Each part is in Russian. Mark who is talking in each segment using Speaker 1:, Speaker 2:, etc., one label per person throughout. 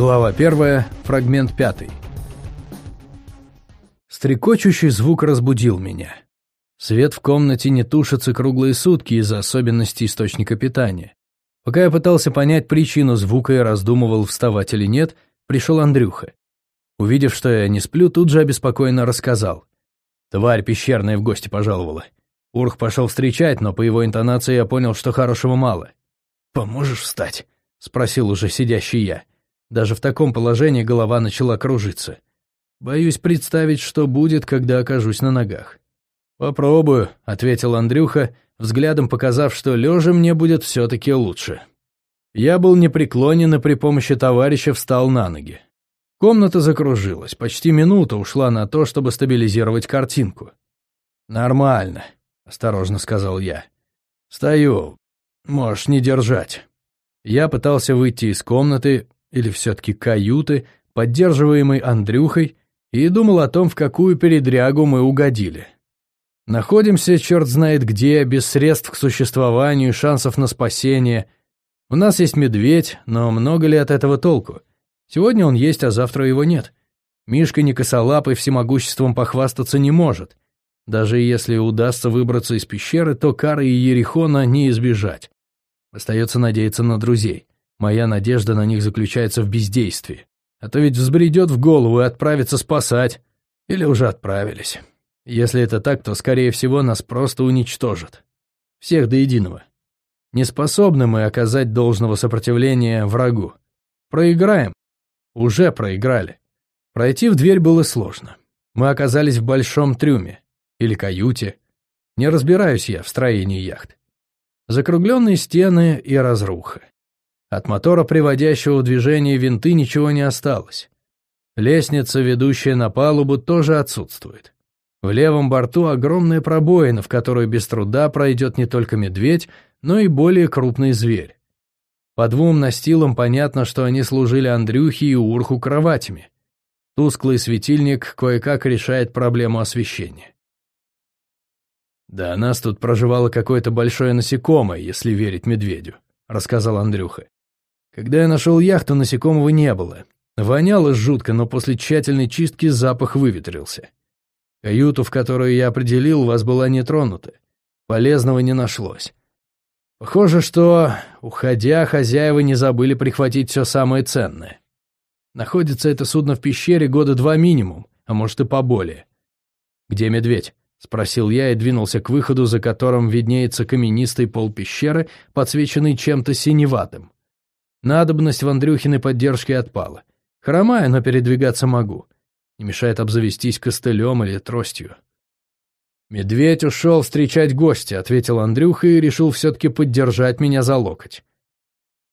Speaker 1: Глава 1, фрагмент 5. Стрекочущий звук разбудил меня. Свет в комнате не тушится круглые сутки из-за особенностей источника питания. Пока я пытался понять причину звука и раздумывал, вставать или нет, пришел Андрюха. Увидев, что я не сплю, тут же обеспокоенно рассказал. Тварь пещерная в гости пожаловала. Урх пошел встречать, но по его интонации я понял, что хорошего мало. «Поможешь встать?» — спросил уже сидящий я. Даже в таком положении голова начала кружиться. Боюсь представить, что будет, когда окажусь на ногах. «Попробую», — ответил Андрюха, взглядом показав, что лежа мне будет все-таки лучше. Я был непреклонен и при помощи товарища встал на ноги. Комната закружилась, почти минута ушла на то, чтобы стабилизировать картинку. «Нормально», — осторожно сказал я. «Стою. Можешь не держать». Я пытался выйти из комнаты, или все-таки каюты, поддерживаемой Андрюхой, и думал о том, в какую передрягу мы угодили. Находимся, черт знает где, без средств к существованию и шансов на спасение. У нас есть медведь, но много ли от этого толку? Сегодня он есть, а завтра его нет. Мишка не косолапый всемогуществом похвастаться не может. Даже если удастся выбраться из пещеры, то Кары и Ерихона не избежать. Остается надеяться на друзей. Моя надежда на них заключается в бездействии. А то ведь взбредет в голову и отправится спасать. Или уже отправились. Если это так, то, скорее всего, нас просто уничтожат. Всех до единого. Не способны мы оказать должного сопротивления врагу. Проиграем, уже проиграли. Пройти в дверь было сложно. Мы оказались в большом трюме. Или каюте. Не разбираюсь я в строении яхт. Закругленные стены и разруха. От мотора, приводящего в движение винты, ничего не осталось. Лестница, ведущая на палубу, тоже отсутствует. В левом борту огромная пробоина, в которую без труда пройдет не только медведь, но и более крупный зверь. По двум настилам понятно, что они служили Андрюхе и Урху кроватями. Тусклый светильник кое-как решает проблему освещения. «Да, нас тут проживало какое-то большое насекомое, если верить медведю», — рассказал Андрюха. «Когда я нашел яхту, насекомого не было. Воняло жутко, но после тщательной чистки запах выветрился. Каюту, в которую я определил, вас была не тронута. Полезного не нашлось. Похоже, что, уходя, хозяева не забыли прихватить все самое ценное. Находится это судно в пещере года два минимум, а может и поболее. «Где медведь?» — спросил я и двинулся к выходу, за которым виднеется каменистый пол пещеры, подсвеченный чем-то синеватым. Надобность в Андрюхиной поддержке отпала. Хромаю, но передвигаться могу. Не мешает обзавестись костылем или тростью. «Медведь ушел встречать гостя», — ответил Андрюха и решил все-таки поддержать меня за локоть.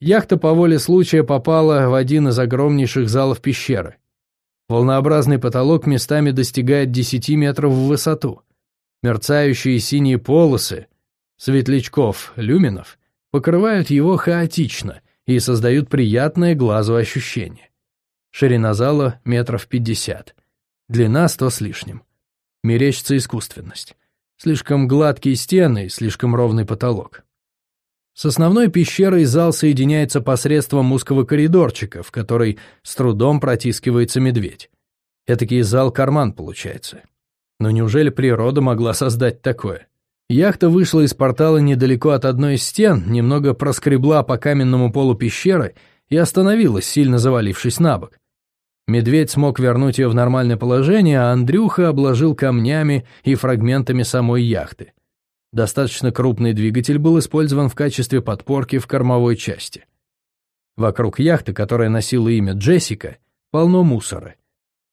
Speaker 1: Яхта по воле случая попала в один из огромнейших залов пещеры. Волнообразный потолок местами достигает 10 метров в высоту. Мерцающие синие полосы, светлячков, люминов, покрывают его хаотично и создают приятное глазу ощущение. Ширина зала метров пятьдесят, длина сто с лишним мерещится искусственность. Слишком гладкие стены слишком ровный потолок. С основной пещерой зал соединяется посредством узкого коридорчика, в который с трудом протискивается медведь. Этакий зал-карман получается. Но неужели природа могла создать такое? Яхта вышла из портала недалеко от одной из стен, немного проскребла по каменному полу пещеры и остановилась, сильно завалившись на бок. Медведь смог вернуть ее в нормальное положение, а Андрюха обложил камнями и фрагментами самой яхты. Достаточно крупный двигатель был использован в качестве подпорки в кормовой части. Вокруг яхты, которая носила имя Джессика, полно мусора.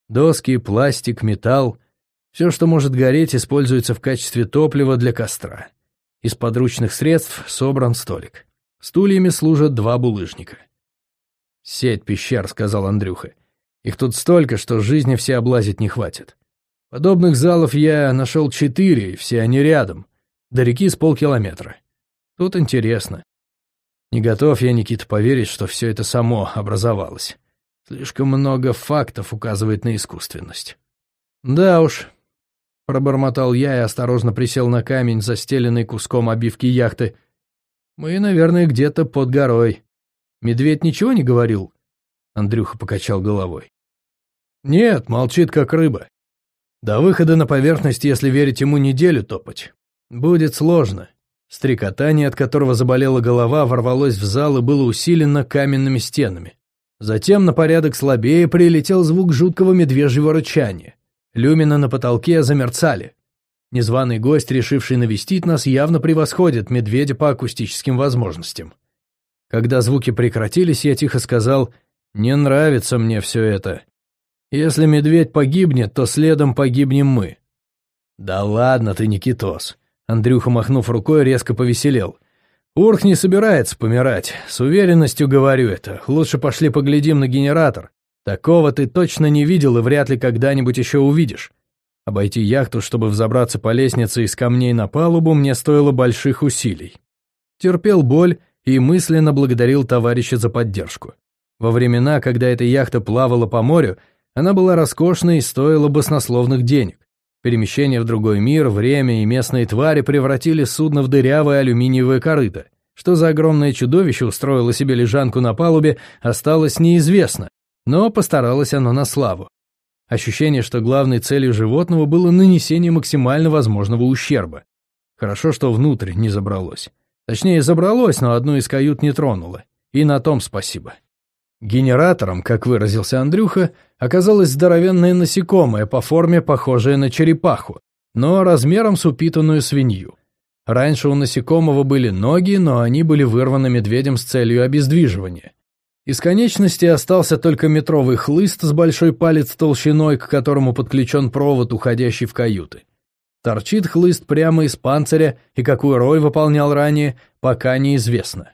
Speaker 1: Доски, пластик, металл. Все, что может гореть, используется в качестве топлива для костра. Из подручных средств собран столик. Стульями служат два булыжника. «Сеть пещер», — сказал Андрюха. Их тут столько, что жизни все облазить не хватит. Подобных залов я нашел четыре, и все они рядом. До реки с полкилометра. Тут интересно. Не готов я, Никита, поверить, что все это само образовалось. Слишком много фактов указывает на искусственность. Да уж, пробормотал я и осторожно присел на камень, застеленный куском обивки яхты. Мы, наверное, где-то под горой. Медведь ничего не говорил? Андрюха покачал головой. Нет, молчит как рыба. До выхода на поверхность, если верить ему, неделю топать. Будет сложно. Стрекотание, от которого заболела голова, ворвалось в зал и было усилено каменными стенами. Затем на порядок слабее прилетел звук жуткого медвежьего рычания. Люмина на потолке замерцали. Незваный гость, решивший навестить нас, явно превосходит медведя по акустическим возможностям. Когда звуки прекратились, я тихо сказал «Не нравится мне все это. Если медведь погибнет, то следом погибнем мы». «Да ладно ты, Никитос!» Андрюха, махнув рукой, резко повеселел – Урх не собирается помирать, с уверенностью говорю это. Лучше пошли поглядим на генератор. Такого ты точно не видел и вряд ли когда-нибудь еще увидишь. Обойти яхту, чтобы взобраться по лестнице из камней на палубу, мне стоило больших усилий. Терпел боль и мысленно благодарил товарища за поддержку. Во времена, когда эта яхта плавала по морю, она была роскошной и стоила баснословных денег. Перемещение в другой мир, время и местные твари превратили судно в дырявое алюминиевое корыто. Что за огромное чудовище устроило себе лежанку на палубе, осталось неизвестно, но постаралось оно на славу. Ощущение, что главной целью животного было нанесение максимально возможного ущерба. Хорошо, что внутрь не забралось. Точнее, забралось, но одну из кают не тронуло. И на том спасибо. Генератором, как выразился Андрюха, оказалось здоровенное насекомое по форме, похожее на черепаху, но размером с упитанную свинью. Раньше у насекомого были ноги, но они были вырваны медведем с целью обездвиживания. Из конечности остался только метровый хлыст с большой палец толщиной, к которому подключен провод, уходящий в каюты. Торчит хлыст прямо из панциря, и какой рой выполнял ранее, пока неизвестно.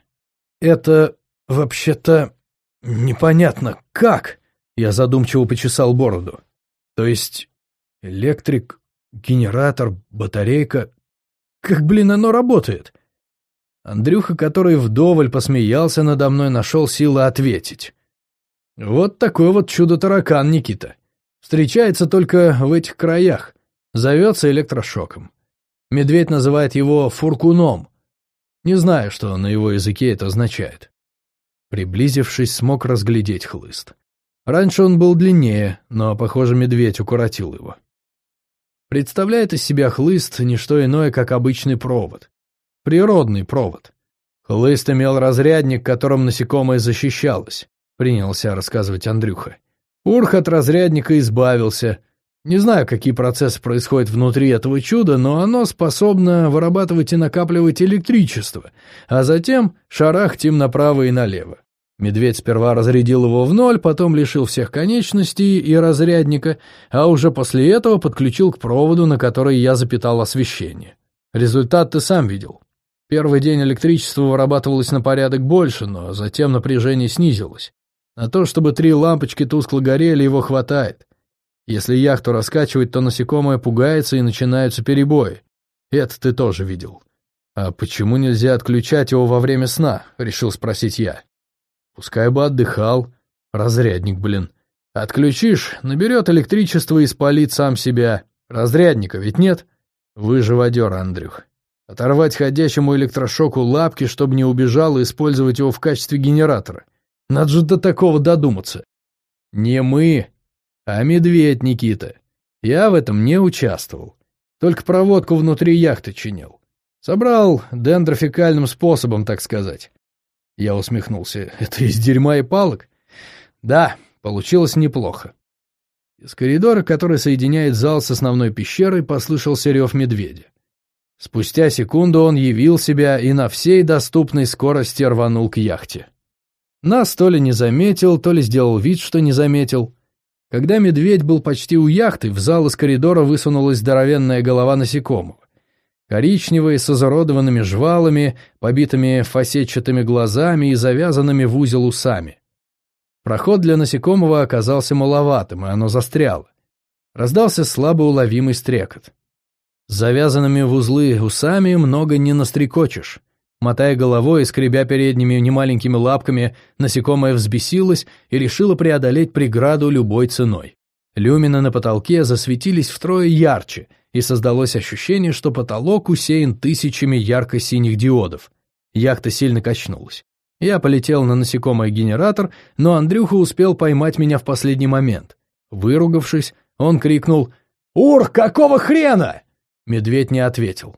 Speaker 1: «Это вообще-то «Непонятно, как?» Я задумчиво почесал бороду. «То есть электрик, генератор, батарейка... Как, блин, оно работает?» Андрюха, который вдоволь посмеялся надо мной, нашел силы ответить. «Вот такой вот чудо-таракан, Никита. Встречается только в этих краях. Зовется электрошоком. Медведь называет его фуркуном. Не знаю, что на его языке это означает. Приблизившись, смог разглядеть хлыст. Раньше он был длиннее, но, похоже, медведь укоротил его. Представляет из себя хлыст не что иное, как обычный провод. Природный провод. Хлыст имел разрядник, которым насекомое защищалось, принялся рассказывать Андрюха. Урх от разрядника избавился. Не знаю, какие процессы происходят внутри этого чуда, но оно способно вырабатывать и накапливать электричество, а затем шарахать им направо и налево. Медведь сперва разрядил его в ноль, потом лишил всех конечностей и разрядника, а уже после этого подключил к проводу, на который я запитал освещение. Результат ты сам видел. Первый день электричество вырабатывалось на порядок больше, но затем напряжение снизилось. На то, чтобы три лампочки тускло горели, его хватает. Если яхту раскачивать, то насекомое пугается и начинаются перебои. Это ты тоже видел. А почему нельзя отключать его во время сна? Решил спросить я. Пускай бы отдыхал. Разрядник, блин. Отключишь, наберет электричество и спалит сам себя. Разрядника ведь нет? Вы живодер, Андрюх. Оторвать ходящему электрошоку лапки, чтобы не убежал, и использовать его в качестве генератора. Надо же до такого додуматься. Не мы, а медведь Никита. Я в этом не участвовал. Только проводку внутри яхты чинил. Собрал дендрофикальным способом, так сказать. Я усмехнулся. Это из дерьма и палок? Да, получилось неплохо. Из коридора, который соединяет зал с основной пещерой, послышался рев медведя. Спустя секунду он явил себя и на всей доступной скорости рванул к яхте. Нас то ли не заметил, то ли сделал вид, что не заметил. Когда медведь был почти у яхты, в зал из коридора высунулась здоровенная голова насекомого. Коричневые, с изуродованными жвалами, побитыми фасетчатыми глазами и завязанными в узел усами. Проход для насекомого оказался маловатым, и оно застряло. Раздался слабо уловимый стрекот. Завязанными в узлы усами много не настрекочешь. Мотая головой и скребя передними немаленькими лапками, насекомое взбесилось и решило преодолеть преграду любой ценой. Люмины на потолке засветились втрое ярче, и создалось ощущение, что потолок усеян тысячами ярко-синих диодов. Яхта сильно качнулась. Я полетел на насекомый генератор, но Андрюха успел поймать меня в последний момент. Выругавшись, он крикнул «Ур, какого хрена?» Медведь не ответил.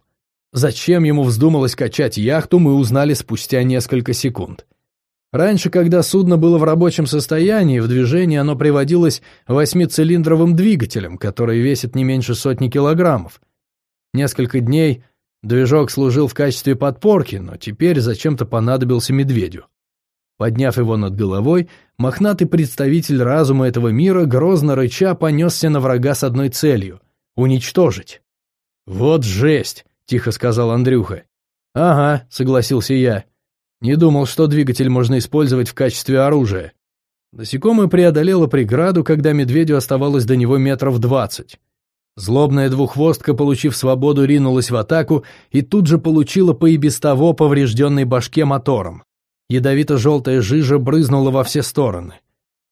Speaker 1: Зачем ему вздумалось качать яхту, мы узнали спустя несколько секунд. Раньше, когда судно было в рабочем состоянии, в движение оно приводилось восьмицилиндровым двигателем, который весит не меньше сотни килограммов. Несколько дней движок служил в качестве подпорки, но теперь зачем-то понадобился медведю. Подняв его над головой, мохнатый представитель разума этого мира грозно рыча понесся на врага с одной целью — уничтожить. «Вот жесть!» — тихо сказал Андрюха. «Ага», — согласился я. Не думал, что двигатель можно использовать в качестве оружия. Насекомое преодолело преграду, когда медведю оставалось до него метров двадцать. Злобная двуххвостка, получив свободу, ринулась в атаку и тут же получила по и без того поврежденной башке мотором. Ядовито-желтая жижа брызнула во все стороны.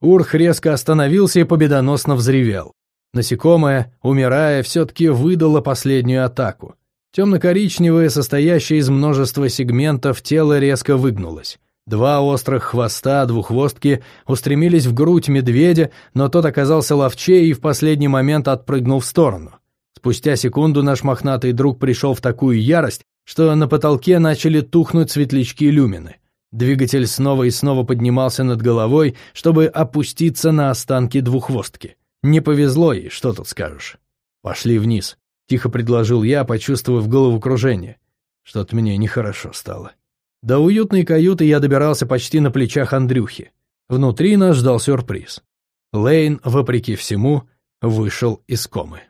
Speaker 1: Урх резко остановился и победоносно взревел. Насекомое, умирая, все-таки выдало последнюю атаку. Темно-коричневое, состоящее из множества сегментов, тело резко выгнулось. Два острых хвоста двуххвостки устремились в грудь медведя, но тот оказался ловчее и в последний момент отпрыгнул в сторону. Спустя секунду наш мохнатый друг пришел в такую ярость, что на потолке начали тухнуть светлячки люмины. Двигатель снова и снова поднимался над головой, чтобы опуститься на останки двуххвостки. Не повезло ей, что тут скажешь. Пошли вниз, тихо предложил я, почувствовав головокружение. Что-то мне нехорошо стало. До уютной каюты я добирался почти на плечах Андрюхи. Внутри нас ждал сюрприз. Лейн, вопреки всему, вышел из комы.